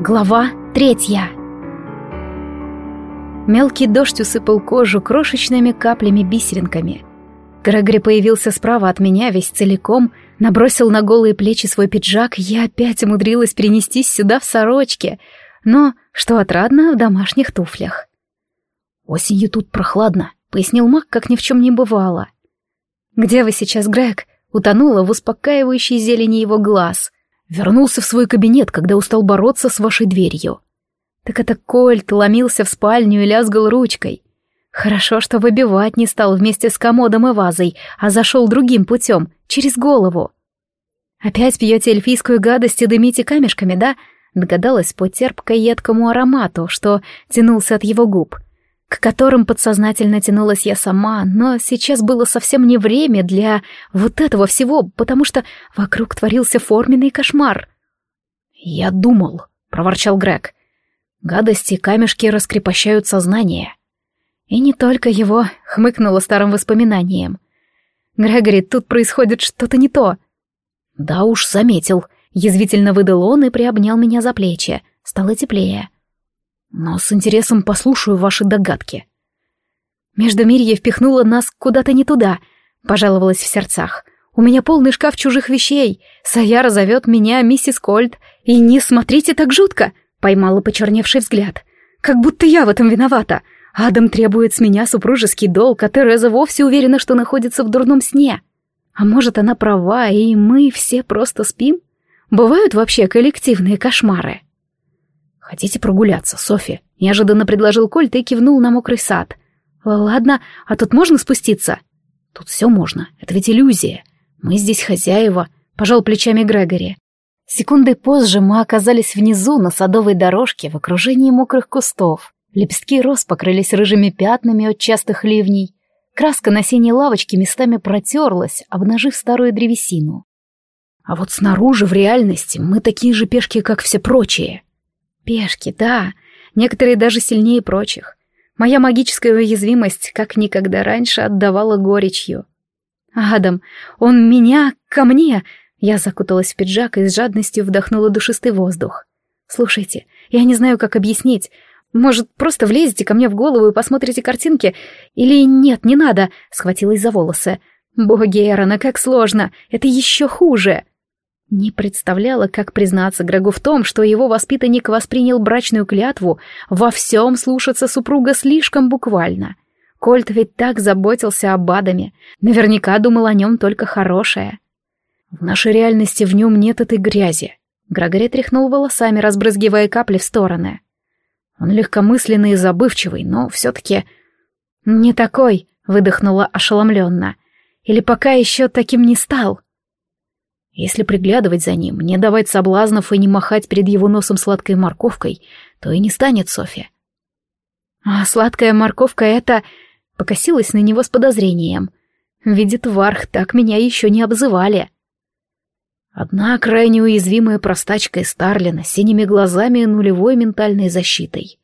Глава третья. Мелкий дождь усыпал кожу крошечными каплями-бисеринками. Грегори появился справа от меня весь целиком, набросил на голые плечи свой пиджак, я опять умудрилась перенестись сюда в сорочке, но, что отрадно, в домашних туфлях. «Осенью тут прохладно», — пояснил Мак, как ни в чем не бывало. «Где вы сейчас, Грег?» — утонула в успокаивающей зелени его глаз — Вернулся в свой кабинет, когда устал бороться с вашей дверью. Так это Кольт ломился в спальню и лязгал ручкой. Хорошо, что выбивать не стал вместе с комодом и вазой, а зашел другим путем, через голову. «Опять пьете эльфийскую гадость и дымите камешками, да?» Догадалась по терпко-едкому аромату, что тянулся от его губ — к которым подсознательно тянулась я сама, но сейчас было совсем не время для вот этого всего, потому что вокруг творился форменный кошмар. «Я думал», — проворчал Грег, — «гадости камешки раскрепощают сознание». И не только его, — хмыкнула старым воспоминанием. «Грегори, тут происходит что-то не то». «Да уж, заметил», — язвительно выдал он и приобнял меня за плечи. Стало теплее но с интересом послушаю ваши догадки. Междумирье впихнуло нас куда-то не туда, пожаловалась в сердцах. У меня полный шкаф чужих вещей. Саяра зовет меня миссис Кольт. И не смотрите так жутко, поймала почерневший взгляд. Как будто я в этом виновата. Адам требует с меня супружеский долг, а Тереза вовсе уверена, что находится в дурном сне. А может, она права, и мы все просто спим? Бывают вообще коллективные кошмары? «Хотите прогуляться, Софи?» — неожиданно предложил Кольт и кивнул на мокрый сад. «Ладно, а тут можно спуститься?» «Тут все можно, это ведь иллюзия. Мы здесь хозяева», — пожал плечами Грегори. Секундой позже мы оказались внизу на садовой дорожке в окружении мокрых кустов. Лепестки роз покрылись рыжими пятнами от частых ливней. Краска на синей лавочке местами протерлась, обнажив старую древесину. А вот снаружи, в реальности, мы такие же пешки, как все прочие. Пешки, да, некоторые даже сильнее прочих. Моя магическая уязвимость как никогда раньше отдавала горечью. «Адам, он меня ко мне!» Я закуталась в пиджак и с жадностью вдохнула душистый воздух. «Слушайте, я не знаю, как объяснить. Может, просто влезете ко мне в голову и посмотрите картинки? Или нет, не надо?» — схватилась за волосы. «Боги Эрона, как сложно! Это еще хуже!» Не представляла, как признаться Грегу в том, что его воспитанник воспринял брачную клятву во всем слушаться супруга слишком буквально. Кольт ведь так заботился об Адаме, наверняка думал о нем только хорошее. В нашей реальности в нем нет этой грязи. Грегори тряхнул волосами, разбрызгивая капли в стороны. Он легкомысленный и забывчивый, но все-таки... «Не такой», — выдохнула ошеломленно. «Или пока еще таким не стал». Если приглядывать за ним, не давать соблазнов и не махать перед его носом сладкой морковкой, то и не станет Софья. А сладкая морковка — это... Покосилась на него с подозрением. Видит Варх, так меня еще не обзывали. Одна крайне уязвимая простачка из Старлина с синими глазами и нулевой ментальной защитой.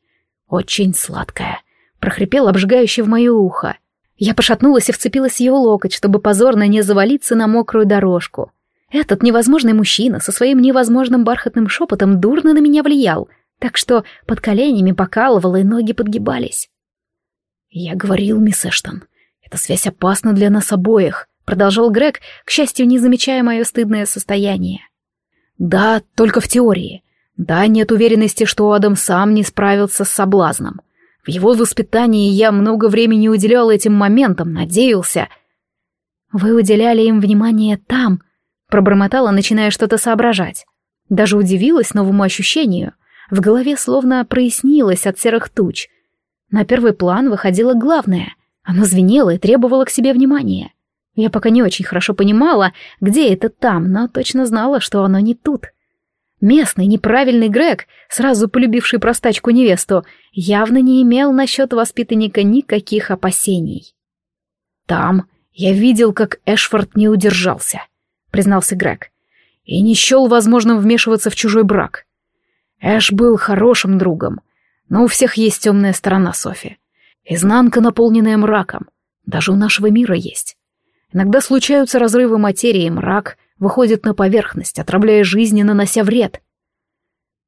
Очень сладкая. Прохрипел обжигающий в мое ухо. Я пошатнулась и вцепилась в его локоть, чтобы позорно не завалиться на мокрую дорожку. Этот невозможный мужчина со своим невозможным бархатным шепотом дурно на меня влиял, так что под коленями покалывало и ноги подгибались. «Я говорил, мисс Эштон, эта связь опасна для нас обоих», — продолжал Грег, к счастью, не замечая мое стыдное состояние. «Да, только в теории. Да, нет уверенности, что Адам сам не справился с соблазном. В его воспитании я много времени уделял этим моментам, надеялся...» «Вы уделяли им внимание там», Пробормотала, начиная что-то соображать. Даже удивилась новому ощущению. В голове словно прояснилось от серых туч. На первый план выходило главное. Оно звенело и требовало к себе внимания. Я пока не очень хорошо понимала, где это там, но точно знала, что оно не тут. Местный неправильный Грег, сразу полюбивший простачку-невесту, явно не имел насчет воспитанника никаких опасений. Там я видел, как Эшфорд не удержался — признался Грег. «И не счел возможным вмешиваться в чужой брак. Эш был хорошим другом, но у всех есть темная сторона, Софи. Изнанка, наполненная мраком. Даже у нашего мира есть. Иногда случаются разрывы материи, мрак выходит на поверхность, отравляя жизнь и нанося вред.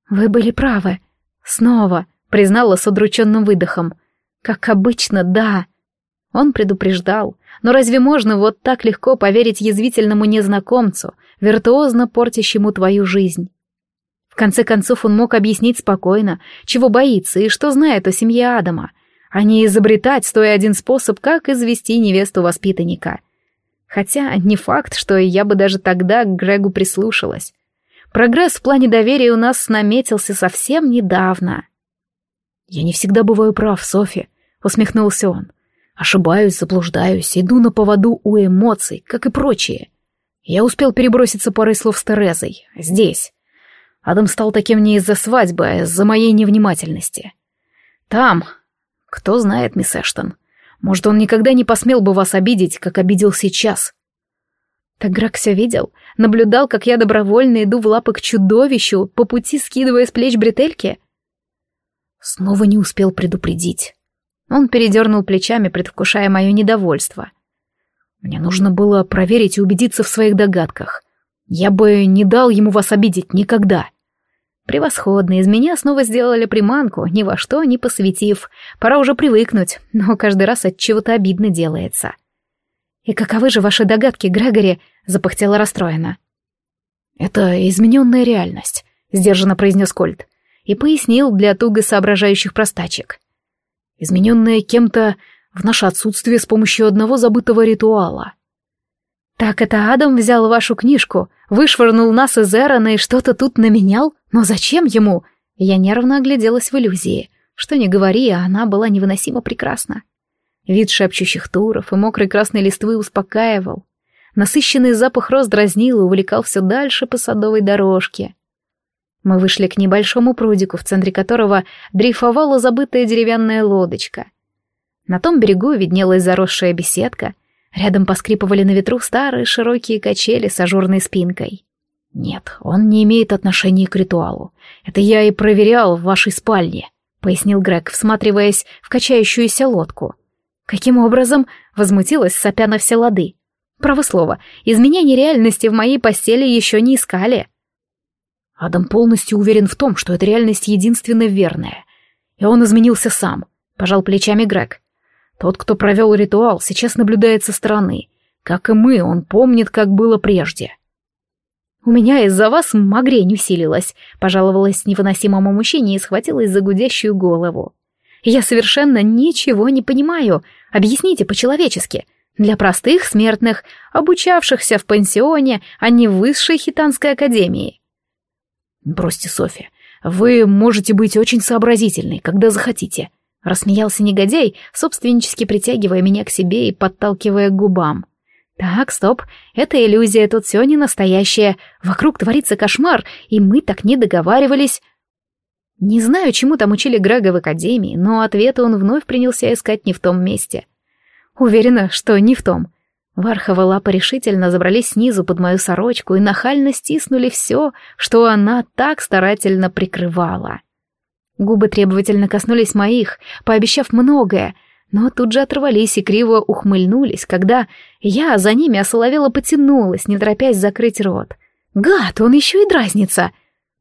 «Вы были правы. Снова», — признала с удрученным выдохом. «Как обычно, да». Он предупреждал, но разве можно вот так легко поверить язвительному незнакомцу, виртуозно портящему твою жизнь? В конце концов он мог объяснить спокойно, чего боится и что знает о семье Адама, а не изобретать стоя один способ, как извести невесту воспитанника. Хотя не факт, что я бы даже тогда к Грегу прислушалась. Прогресс в плане доверия у нас наметился совсем недавно. «Я не всегда бываю прав, Софи», — усмехнулся он. «Ошибаюсь, заблуждаюсь, иду на поводу у эмоций, как и прочие. Я успел переброситься парой слов с Терезой. Здесь. Адам стал таким не из-за свадьбы, а из-за моей невнимательности. Там. Кто знает, мисс Эштон. Может, он никогда не посмел бы вас обидеть, как обидел сейчас. Так Грак все видел, наблюдал, как я добровольно иду в лапы к чудовищу, по пути скидывая с плеч бретельки. Снова не успел предупредить. Он передернул плечами, предвкушая мое недовольство. Мне нужно было проверить и убедиться в своих догадках. Я бы не дал ему вас обидеть никогда. Превосходно, из меня снова сделали приманку, ни во что не посвятив. Пора уже привыкнуть, но каждый раз от чего-то обидно делается. «И каковы же ваши догадки, Грегори?» — запахтела расстроена. «Это измененная реальность», — сдержанно произнес Кольт и пояснил для туго соображающих простачек. «Измененная кем-то в наше отсутствие с помощью одного забытого ритуала». «Так это Адам взял вашу книжку, вышвырнул нас из Эрона и что-то тут наменял? Но зачем ему?» Я нервно огляделась в иллюзии. Что ни говори, а она была невыносимо прекрасна. Вид шепчущих туров и мокрой красной листвы успокаивал. Насыщенный запах роз дразнил и увлекал все дальше по садовой дорожке. Мы вышли к небольшому прудику, в центре которого дрейфовала забытая деревянная лодочка. На том берегу виднелась заросшая беседка, рядом поскрипывали на ветру старые широкие качели с ажурной спинкой. «Нет, он не имеет отношения к ритуалу. Это я и проверял в вашей спальне», — пояснил Грег, всматриваясь в качающуюся лодку — Каким образом? Возмутилась, сопя на все лады. Право слово, изменения реальности в моей постели еще не искали. Адам полностью уверен в том, что эта реальность единственно верная. И он изменился сам, пожал плечами Грег. Тот, кто провел ритуал, сейчас наблюдает со стороны. Как и мы, он помнит, как было прежде. «У меня из-за вас магрень усилилась», — пожаловалась невыносимому мужчине и схватилась за гудящую голову. «Я совершенно ничего не понимаю. Объясните по-человечески. Для простых смертных, обучавшихся в пансионе, а не в высшей хитанской академии. «Бросьте, Софья, вы можете быть очень сообразительной, когда захотите», — рассмеялся негодяй, собственнически притягивая меня к себе и подталкивая к губам. «Так, стоп, это иллюзия, тут все не настоящее. Вокруг творится кошмар, и мы так не договаривались». Не знаю, чему там учили Грега в академии, но ответы он вновь принялся искать не в том месте. Уверена, что не в том. Вархова лапы решительно забрались снизу под мою сорочку и нахально стиснули все, что она так старательно прикрывала. Губы требовательно коснулись моих, пообещав многое, но тут же оторвались и криво ухмыльнулись, когда я за ними осоловела потянулась, не торопясь закрыть рот. Гад, он еще и дразнится.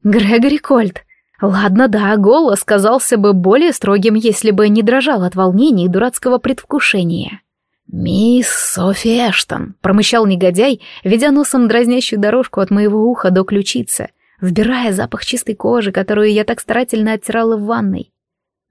Грегори Кольт. Ладно, да, голос казался бы более строгим, если бы не дрожал от волнения и дурацкого предвкушения. «Мисс Софи Эштон», — промычал негодяй, ведя носом дразнящую дорожку от моего уха до ключицы, вбирая запах чистой кожи, которую я так старательно оттирала в ванной.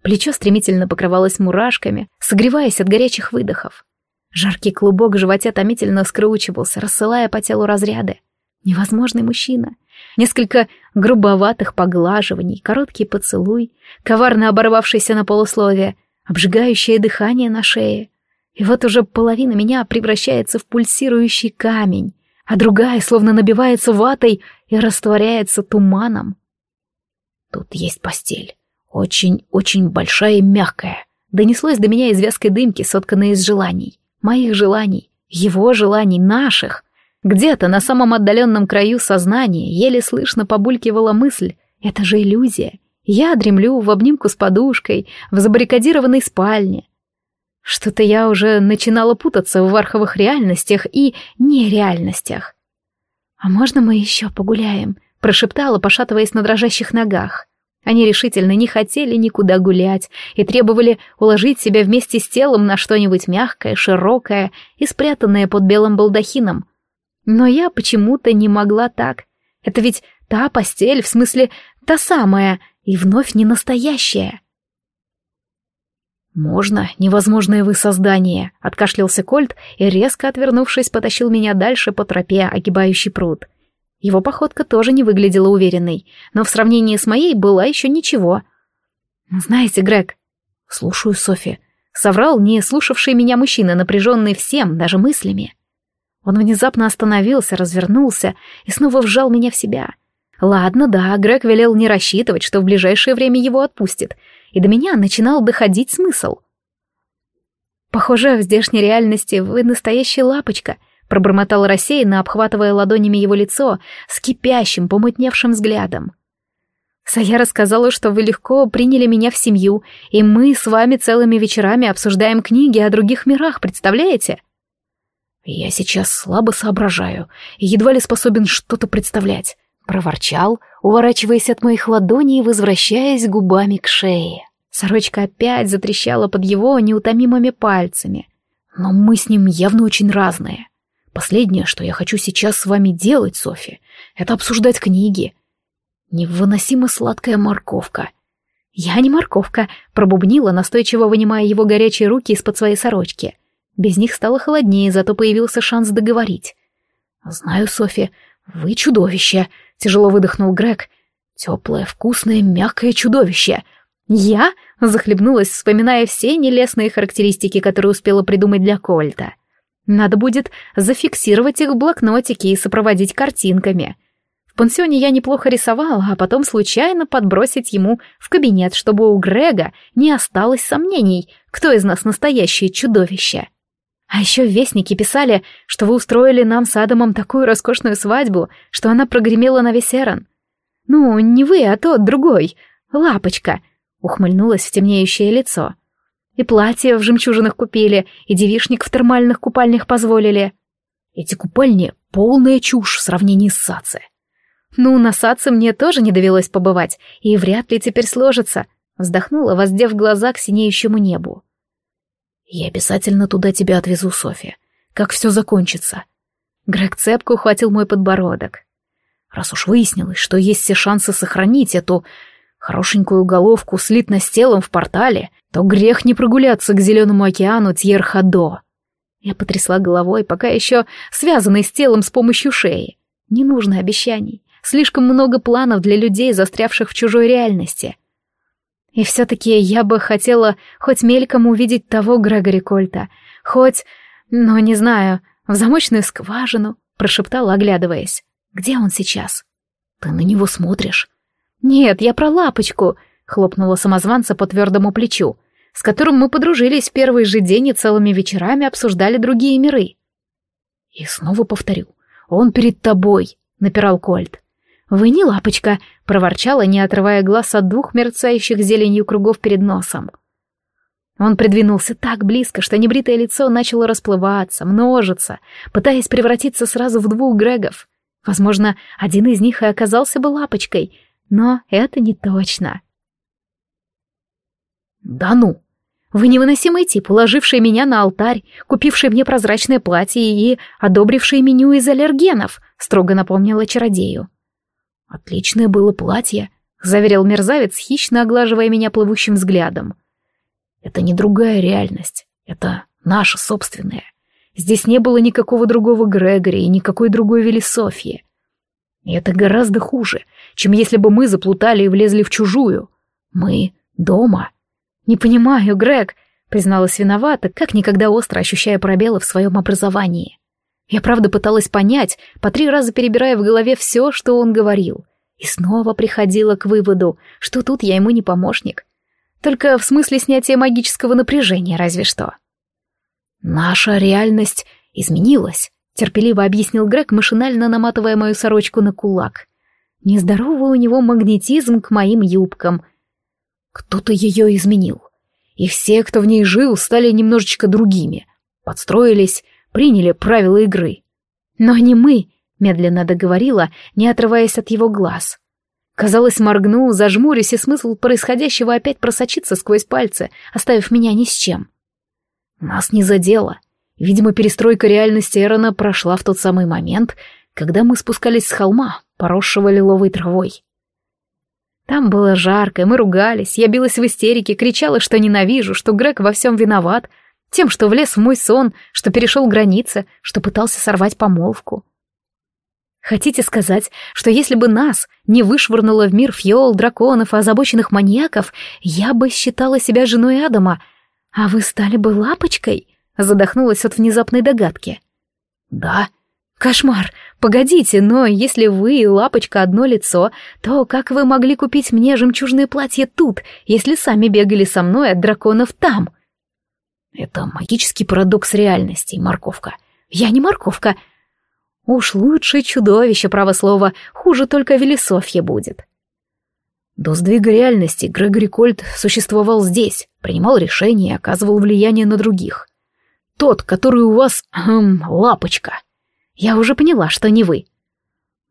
Плечо стремительно покрывалось мурашками, согреваясь от горячих выдохов. Жаркий клубок в животе томительно скручивался, рассылая по телу разряды. Невозможный мужчина. Несколько грубоватых поглаживаний, короткий поцелуй, коварно оборвавшийся на полусловие, обжигающее дыхание на шее. И вот уже половина меня превращается в пульсирующий камень, а другая словно набивается ватой и растворяется туманом. Тут есть постель. Очень-очень большая и мягкая. Донеслось до меня из вязкой дымки, сотканной из желаний. Моих желаний, его желаний, наших. Где-то на самом отдаленном краю сознания еле слышно побулькивала мысль «Это же иллюзия. Я дремлю в обнимку с подушкой, в забаррикадированной спальне». Что-то я уже начинала путаться в варховых реальностях и нереальностях. «А можно мы еще погуляем?» — прошептала, пошатываясь на дрожащих ногах. Они решительно не хотели никуда гулять и требовали уложить себя вместе с телом на что-нибудь мягкое, широкое и спрятанное под белым балдахином. Но я почему-то не могла так. Это ведь та постель, в смысле, та самая, и вновь не настоящая. «Можно, невозможное вы создание», — откашлялся Кольт и, резко отвернувшись, потащил меня дальше по тропе, огибающий пруд. Его походка тоже не выглядела уверенной, но в сравнении с моей была еще ничего. «Знаете, Грег...» «Слушаю, Софи», — соврал не слушавший меня мужчина, напряженный всем, даже мыслями. Он внезапно остановился, развернулся и снова вжал меня в себя. Ладно, да, Грег велел не рассчитывать, что в ближайшее время его отпустит, и до меня начинал доходить смысл. «Похоже, в здешней реальности вы настоящая лапочка», пробормотал рассеянно, обхватывая ладонями его лицо с кипящим, помутневшим взглядом. Сая рассказала, что вы легко приняли меня в семью, и мы с вами целыми вечерами обсуждаем книги о других мирах, представляете? Я сейчас слабо соображаю и едва ли способен что-то представлять, проворчал, уворачиваясь от моих ладоней и возвращаясь губами к шее. Сорочка опять затрещала под его неутомимыми пальцами. Но мы с ним явно очень разные. Последнее, что я хочу сейчас с вами делать, Софи, это обсуждать книги. Невыносимо сладкая морковка. Я не морковка, пробубнила, настойчиво вынимая его горячие руки из-под своей сорочки. Без них стало холоднее, зато появился шанс договорить. «Знаю, Софи, вы чудовище», — тяжело выдохнул Грег. «Теплое, вкусное, мягкое чудовище». «Я?» — захлебнулась, вспоминая все нелестные характеристики, которые успела придумать для Кольта. Надо будет зафиксировать их в блокнотике и сопроводить картинками. В пансионе я неплохо рисовала, а потом случайно подбросить ему в кабинет, чтобы у Грега не осталось сомнений, кто из нас настоящее чудовище. А еще в Вестнике писали, что вы устроили нам с Адамом такую роскошную свадьбу, что она прогремела на весь Эрон. Ну, не вы, а тот, другой. Лапочка. Ухмыльнулась в темнеющее лицо. И платье в жемчужинах купили, и девишник в термальных купальнях позволили. Эти купальни — полная чушь в сравнении с Саци. Ну, на Саци мне тоже не довелось побывать, и вряд ли теперь сложится. Вздохнула, воздев глаза к синеющему небу. Я обязательно туда тебя отвезу, Софья. Как все закончится. Грег цепко ухватил мой подбородок. Раз уж выяснилось, что есть все шансы сохранить эту хорошенькую головку слитно с телом в портале, то грех не прогуляться к зеленому океану Тьерхадо. Я потрясла головой, пока еще связанной с телом с помощью шеи. Не нужно обещаний. Слишком много планов для людей, застрявших в чужой реальности. И все-таки я бы хотела хоть мельком увидеть того Грегори Кольта, хоть, ну, не знаю, в замочную скважину, прошептала, оглядываясь. Где он сейчас? Ты на него смотришь? «Нет, я про лапочку», — хлопнула самозванца по твердому плечу, с которым мы подружились в первый же день и целыми вечерами обсуждали другие миры. «И снова повторю, он перед тобой», — напирал Кольт. «Вы не лапочка», — проворчала, не отрывая глаз от двух мерцающих зеленью кругов перед носом. Он придвинулся так близко, что небритое лицо начало расплываться, множиться, пытаясь превратиться сразу в двух Грегов. Возможно, один из них и оказался бы лапочкой, но это не точно. «Да ну! Вы невыносимый тип, уложивший меня на алтарь, купивший мне прозрачное платье и одобривший меню из аллергенов», — строго напомнила чародею. «Отличное было платье», — заверил мерзавец, хищно оглаживая меня плывущим взглядом. «Это не другая реальность, это наша собственная. Здесь не было никакого другого Грегори и никакой другой Велисофии. И это гораздо хуже, чем если бы мы заплутали и влезли в чужую. Мы дома. Не понимаю, Грег, призналась виновата, как никогда остро ощущая пробелы в своем образовании. Я правда пыталась понять, по три раза перебирая в голове все, что он говорил. И снова приходила к выводу, что тут я ему не помощник. Только в смысле снятия магического напряжения, разве что. Наша реальность изменилась терпеливо объяснил Грег, машинально наматывая мою сорочку на кулак. Нездоровый у него магнетизм к моим юбкам. Кто-то ее изменил. И все, кто в ней жил, стали немножечко другими. Подстроились, приняли правила игры. Но не мы, — медленно договорила, не отрываясь от его глаз. Казалось, моргну, зажмурюсь, и смысл происходящего опять просочится сквозь пальцы, оставив меня ни с чем. Нас не задело. Видимо, перестройка реальности Эрона прошла в тот самый момент, когда мы спускались с холма, поросшего лиловой травой. Там было жарко, мы ругались, я билась в истерике, кричала, что ненавижу, что Грег во всем виноват, тем, что влез в мой сон, что перешел границы, что пытался сорвать помолвку. Хотите сказать, что если бы нас не вышвырнуло в мир фьол, драконов и озабоченных маньяков, я бы считала себя женой Адама, а вы стали бы лапочкой?» Задохнулась от внезапной догадки. «Да». «Кошмар! Погодите, но если вы и лапочка одно лицо, то как вы могли купить мне жемчужное платье тут, если сами бегали со мной от драконов там?» «Это магический парадокс реальности, морковка». «Я не морковка», Уж лучше чудовище, право слово, хуже только Велисофья будет. До сдвига реальности Грегори Кольт существовал здесь, принимал решения и оказывал влияние на других. Тот, который у вас, эм, лапочка. Я уже поняла, что не вы.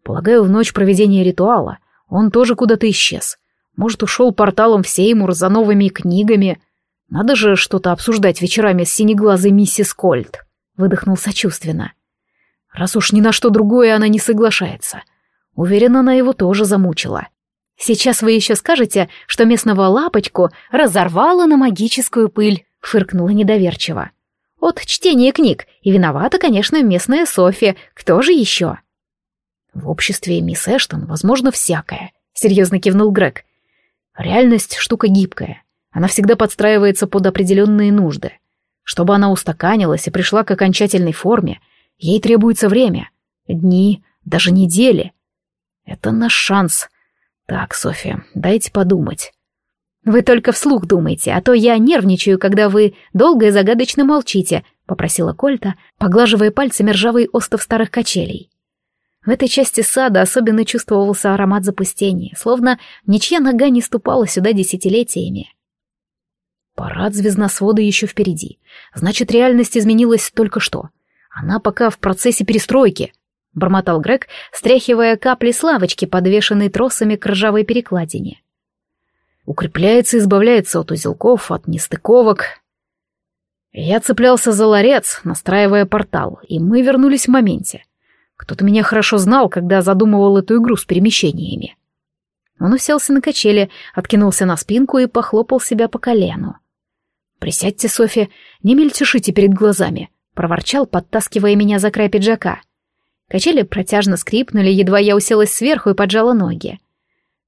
Полагаю, в ночь проведения ритуала он тоже куда-то исчез. Может, ушел порталом в Сеймур за новыми книгами. Надо же что-то обсуждать вечерами с синеглазой миссис Кольт. Выдохнул сочувственно. — раз уж ни на что другое она не соглашается. Уверена, она его тоже замучила. «Сейчас вы еще скажете, что местного лапочку разорвало на магическую пыль», — фыркнула недоверчиво. «От чтения книг, и виновата, конечно, местная Софья, кто же еще?» «В обществе мисс Эштон возможно всякое», — серьезно кивнул Грег. «Реальность — штука гибкая, она всегда подстраивается под определенные нужды. Чтобы она устаканилась и пришла к окончательной форме — Ей требуется время. Дни, даже недели. Это наш шанс. Так, Софья, дайте подумать. Вы только вслух думайте, а то я нервничаю, когда вы долго и загадочно молчите, попросила Кольта, поглаживая пальцами ржавый остов старых качелей. В этой части сада особенно чувствовался аромат запустения, словно ничья нога не ступала сюда десятилетиями. Парад звездносвода еще впереди. Значит, реальность изменилась только что. Она пока в процессе перестройки, бормотал Грег, стряхивая капли с лавочки, подвешенной тросами к ржавой перекладине. Укрепляется, избавляется от узелков, от нестыковок. Я цеплялся за ларец, настраивая портал, и мы вернулись в моменте. Кто-то меня хорошо знал, когда задумывал эту игру с перемещениями. Он уселся на качели, откинулся на спинку и похлопал себя по колену. «Присядьте, Софья, не мельтешите перед глазами проворчал, подтаскивая меня за край пиджака. Качели протяжно скрипнули, едва я уселась сверху и поджала ноги.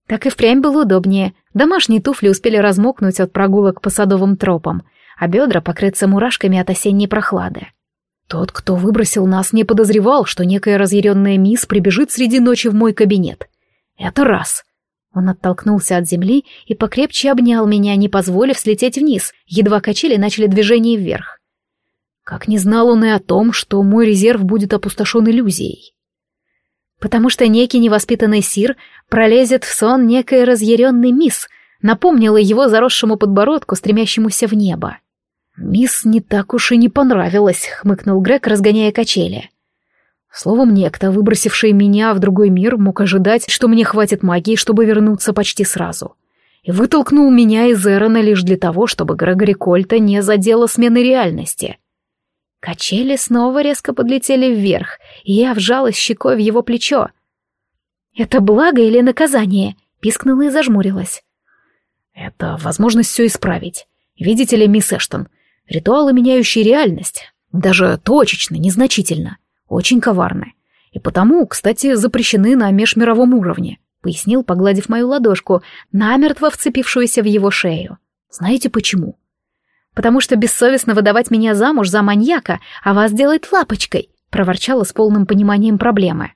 Так и впрямь было удобнее. Домашние туфли успели размокнуть от прогулок по садовым тропам, а бедра покрыться мурашками от осенней прохлады. Тот, кто выбросил нас, не подозревал, что некая разъяренная мисс прибежит среди ночи в мой кабинет. Это раз. Он оттолкнулся от земли и покрепче обнял меня, не позволив слететь вниз, едва качели начали движение вверх. Как не знал он и о том, что мой резерв будет опустошен иллюзией. Потому что некий невоспитанный сир пролезет в сон некой разъяренный мисс, напомнила его заросшему подбородку, стремящемуся в небо. «Мисс не так уж и не понравилась», — хмыкнул Грег, разгоняя качели. Словом, некто, выбросивший меня в другой мир, мог ожидать, что мне хватит магии, чтобы вернуться почти сразу. И вытолкнул меня из Эрона лишь для того, чтобы Грегори Кольта не задела смены реальности. Качели снова резко подлетели вверх, и я вжалась щекой в его плечо. «Это благо или наказание?» — пискнула и зажмурилась. «Это возможность все исправить. Видите ли, мисс Эштон, ритуалы, меняющие реальность, даже точечно, незначительно, очень коварны. И потому, кстати, запрещены на межмировом уровне», — пояснил, погладив мою ладошку, намертво вцепившуюся в его шею. «Знаете почему?» потому что бессовестно выдавать меня замуж за маньяка, а вас делать лапочкой», — проворчала с полным пониманием проблемы.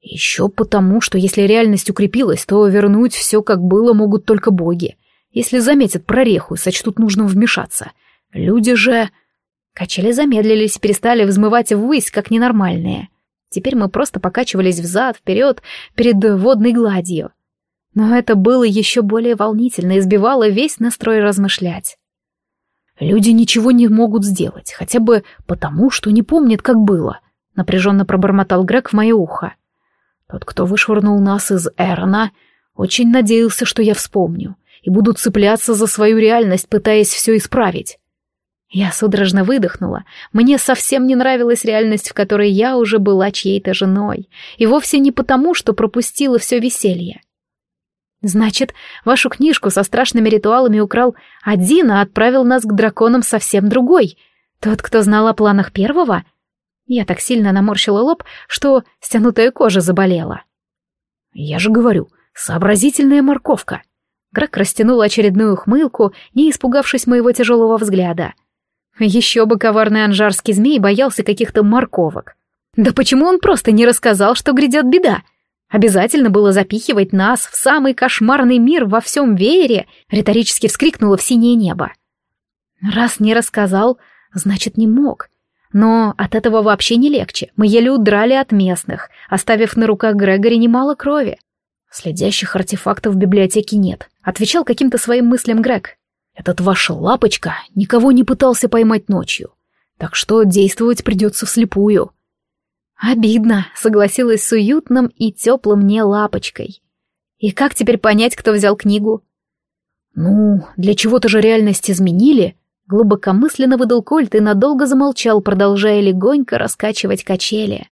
«Еще потому, что если реальность укрепилась, то вернуть все как было могут только боги. Если заметят прореху и сочтут нужным вмешаться. Люди же...» Качели замедлились, перестали взмывать ввысь, как ненормальные. Теперь мы просто покачивались взад, вперед, перед водной гладью. Но это было еще более волнительно и сбивало весь настрой размышлять. Люди ничего не могут сделать, хотя бы потому, что не помнят, как было, напряженно пробормотал Грег в мое ухо. Тот, кто вышвырнул нас из Эрона, очень надеялся, что я вспомню, и буду цепляться за свою реальность, пытаясь все исправить. Я судорожно выдохнула. Мне совсем не нравилась реальность, в которой я уже была чьей-то женой, и вовсе не потому, что пропустила все веселье. Значит, вашу книжку со страшными ритуалами украл один, а отправил нас к драконам совсем другой. Тот, кто знал о планах первого? Я так сильно наморщила лоб, что стянутая кожа заболела. Я же говорю, Сообразительная морковка. Грак растянул очередную ухмылку, не испугавшись моего тяжелого взгляда. Еще бы коварный анжарский змей боялся каких-то морковок. Да почему он просто не рассказал, что грядет беда? Обязательно было запихивать нас в самый кошмарный мир во всем веере, риторически вскрикнула в синее небо. Раз не рассказал, значит не мог. Но от этого вообще не легче. Мы еле удрали от местных, оставив на руках Грегори немало крови. Следящих артефактов в библиотеке нет, отвечал каким-то своим мыслям Грег. Этот ваша лапочка никого не пытался поймать ночью, так что действовать придется вслепую. Обидно, согласилась с уютным и теплым мне лапочкой. И как теперь понять, кто взял книгу? Ну, для чего-то же реальность изменили, глубокомысленно выдал Кольт и надолго замолчал, продолжая легонько раскачивать качели.